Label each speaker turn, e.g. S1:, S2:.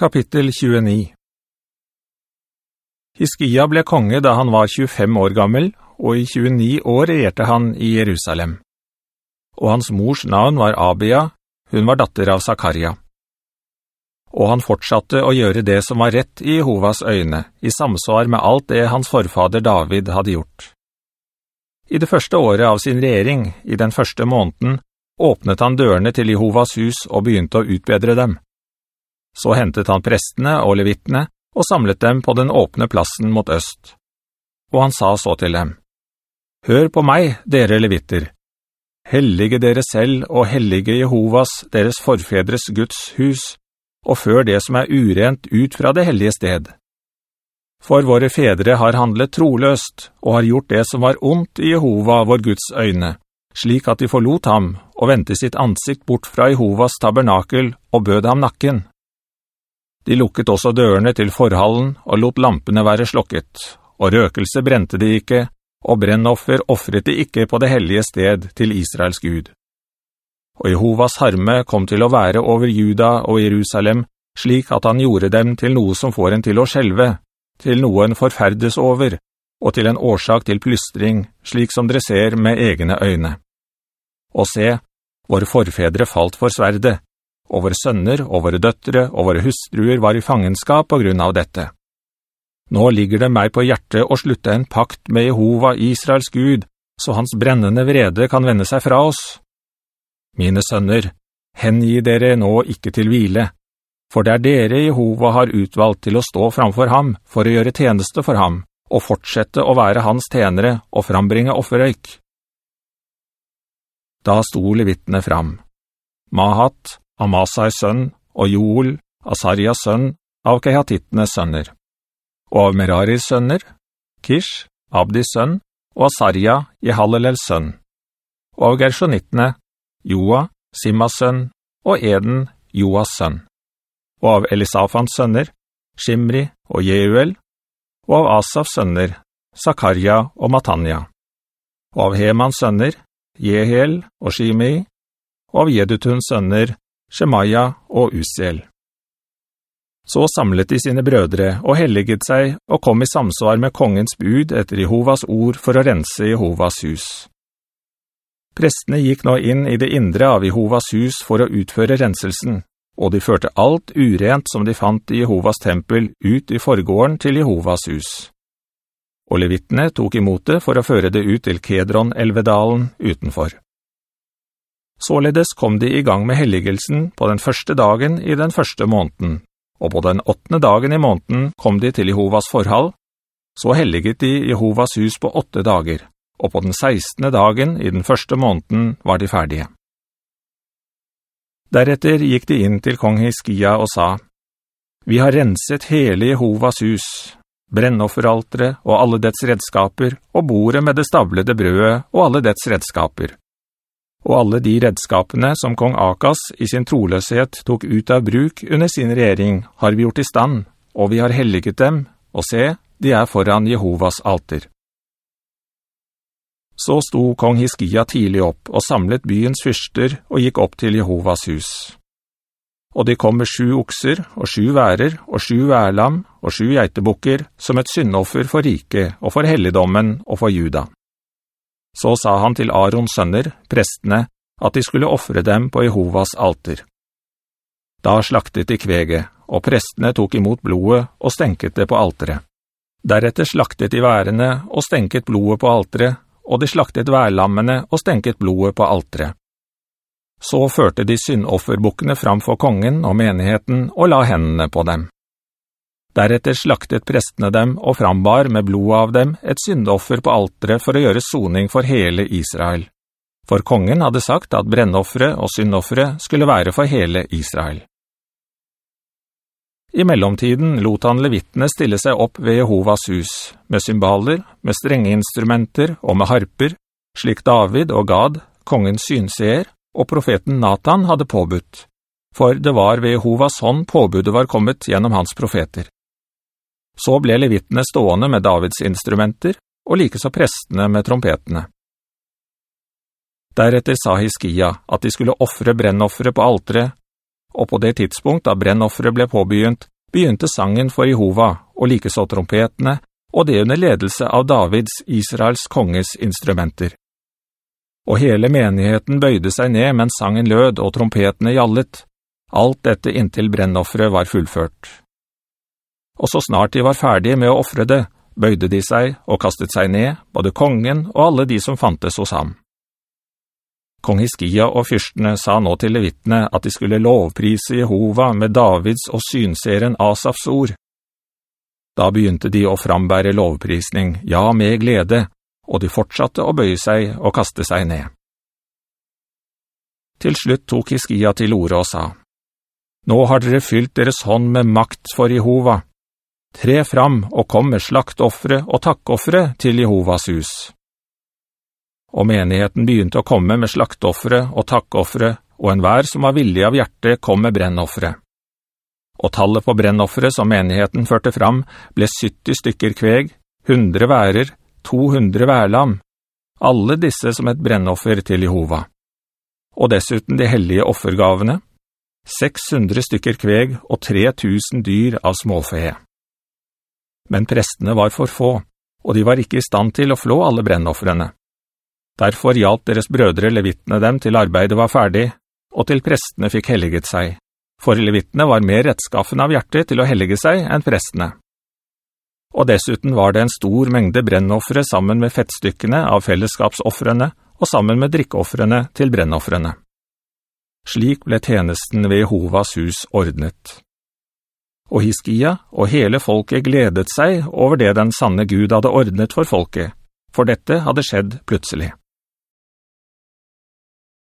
S1: Kapittel 29 Hiskia ble konge da han var 25 år gammel, og i 29 år regjerte han i Jerusalem. Og hans mors navn var Abia, hun var datter av Zakaria. Og han fortsatte å gjøre det som var rett i Jehovas øyne, i samsvar med alt det hans forfader David hadde gjort. I det første året av sin regjering, i den første måneden, åpnet han dørene til Jehovas hus og begynte å utbedre dem. Så hentet han prestene og levittene og samlet dem på den åpne plassen mot øst. Og han sa så til dem, «Hør på meg, dere levitter. Hellige dere selv og hellige Jehovas, deres forfedres Guds hus, og før det som er urent ut fra det hellige sted. For våre fedre har handlet troløst, og har gjort det som var ondt i Jehova, vår Guds øyne, slik at de forlot ham, og ventet sitt ansikt bort fra Jehovas tabernakel, og bød ham nakken. De lukket også dørene til forhallen og lot lampene være slokket, og røkelse brente de ikke, og brennoffer offret de ikke på det hellige sted til Israels Gud. Og Jehovas harme kom til å være over Juda og Jerusalem, slik at han gjorde dem til noe som får en til å skjelve, til noe en forferdes over, og til en årsak til plystring, slik som dere ser med egne øyne. Og se, våre forfedre falt for sverde, og våre sønner og våre døttere og våre hustruer var i fangenskap på grunn av dette. Nå ligger det meg på hjertet å slutte en pakt med Jehova, Israels Gud, så hans brennende vrede kan vende seg fra oss. Mine sønner, hengi dere nå ikke til hvile, for det er dere Jehova har utvalgt til å stå framfor ham for å gjøre tjeneste for ham, og fortsette å være hans tjenere og frambringe offerøyk. Da sto levittene fram. Mahat, Amasais sønn, og Joel, Asarias sønn, av Kehatittenes sønner. Og av Meraris sønner, Kish, Abdis sønn, og Asaria, Jehalelels sønn. Og av Gershonittene, Joa, Simmas sønn, og Eden, Joas sønn. Og av Elisafans sønner, Shimri og Jeuel, og av Asafs sønner, Zakaria og Matania. Og av Hemans sønner, Jehel og Shimei, og av Jedutuns sønner, Shemaya og Usiel. Så samlet de sine brødre og helliget seg og kom i samsvar med kongens bud etter Jehovas ord for å rense Jehovas hus. Prestene gikk nå inn i det indre av Jehovas hus for å utføre renselsen, og de førte alt urent som de fant i Jehovas tempel ut i forgården til Jehovas hus. Og levittene tok imot det for å føre det ut til Kedron-elvedalen utenfor. Således kom de i gang med helligelsen på den første dagen i den første måneden, og på den åttende dagen i måneden kom de til Jehovas forhall. Så helliget de Jehovas hus på åtte dager, og på den sekstende dagen i den første måneden var de ferdige. Deretter gikk de inn til kong Hiskia og sa, «Vi har renset hele Jehovas hus, brennofferaltere og alle dets redskaper, og bordet med det stablede brødet og alle dets redskaper.» Og alle de redskapene som kong Akas i sin troløshet tok ut av bruk under sin regjering har vi gjort i stand, og vi har helliget dem, og se, de er foran Jehovas alter. Så sto kong Hiskia tidlig opp og samlet byens fyrster og gikk opp til Jehovas hus. Og de kom med sju okser og sju værer og sju værlam og sju geitebukker som et syndoffer for rike og for helligdommen og for juda. Så sa han til Arons sønner, prestene, at de skulle offre dem på Jehovas alter. Da slaktet de kveget, og prestene tok imot blodet og stenket det på alteret. Deretter slaktet de værene og stenket blodet på alteret, og de slaktet værlammene og stenket blodet på alteret. Så førte de syndofferbukkene fram for kongen og menigheten og la hendene på dem. Deretter slaktet prestene dem og frambar med blodet av dem et syndoffer på altere for å gjøre soning for hele Israel. For kongen hadde sagt at brennoffere og syndoffere skulle være for hele Israel. I mellomtiden lot han levittene stille seg opp ved Jehovas hus, med symboler, med strenge instrumenter og med harper, slik David og Gad, kongens synseer, og profeten Nathan hadde påbudt, for det var ved Jehovas hånd påbudet var kommet gjennom hans profeter. Så ble levittene stående med Davids instrumenter, og like så prestene med trompetene. Deretter sa Hiskia at de skulle offre brennoffere på altere, og på det tidspunkt da brennoffere ble påbegynt, begynte sangen for Jehova, og likeså trompetene, og det under ledelse av Davids, Israels konges instrumenter. Og hele menigheten bøyde seg ned mens sangen lød og trompetene gjallet, alt dette inntil brennoffere var fullført. Og så snart de var ferdige med å offre det, bøyde de seg og kastet seg ned, både kongen og alle de som fantes hos ham. Kong Hiskia og fyrstene sa nå til levittene at de skulle lovprise Jehova med Davids og synseren Asafs ord. Da begynte de å frambære lovprisning, ja, med glede, og de fortsatte å bøye seg og kaste seg ned. Til slutt tok Hiskia til ordet og sa, «Nå har dere fylt deres hånd med makt for Jehova. Tre fram og kom med slaktoffere og takkoffere til Jehovas hus.» og menigheten begynte å komme med slaktoffere og takkoffere, og enhver som var villig av hjertet kom med brennoffere. Og tallet på brennoffere som menigheten førte fram ble 70 stykker kveg, 100 værer, 200 værlam, alle disse som et brennoffer til Jehova. Og dessuten de hellige offergavene, 600 stykker kveg og 3000 dyr av småfe. Men prestene var for få, og de var ikke i stand til å flå alle brennoffrene. Derfor hjalp deres brødre levittene dem til arbeidet var ferdig, og til prestene fikk helliget seg, for levittene var mer rettskaffen av hjertet til å hellige seg enn prestene. Og dessuten var det en stor mengde brennoffere sammen med fettstykkene av fellesskapsoffrene og sammen med drikkeoffrene til brennoffrene. Slik ble tjenesten ved Jehovas hus ordnet. Og Hiskia og hele folket gledet seg over det den sanne Gud hadde ordnet for folket, for dette hadde skjedd plutselig.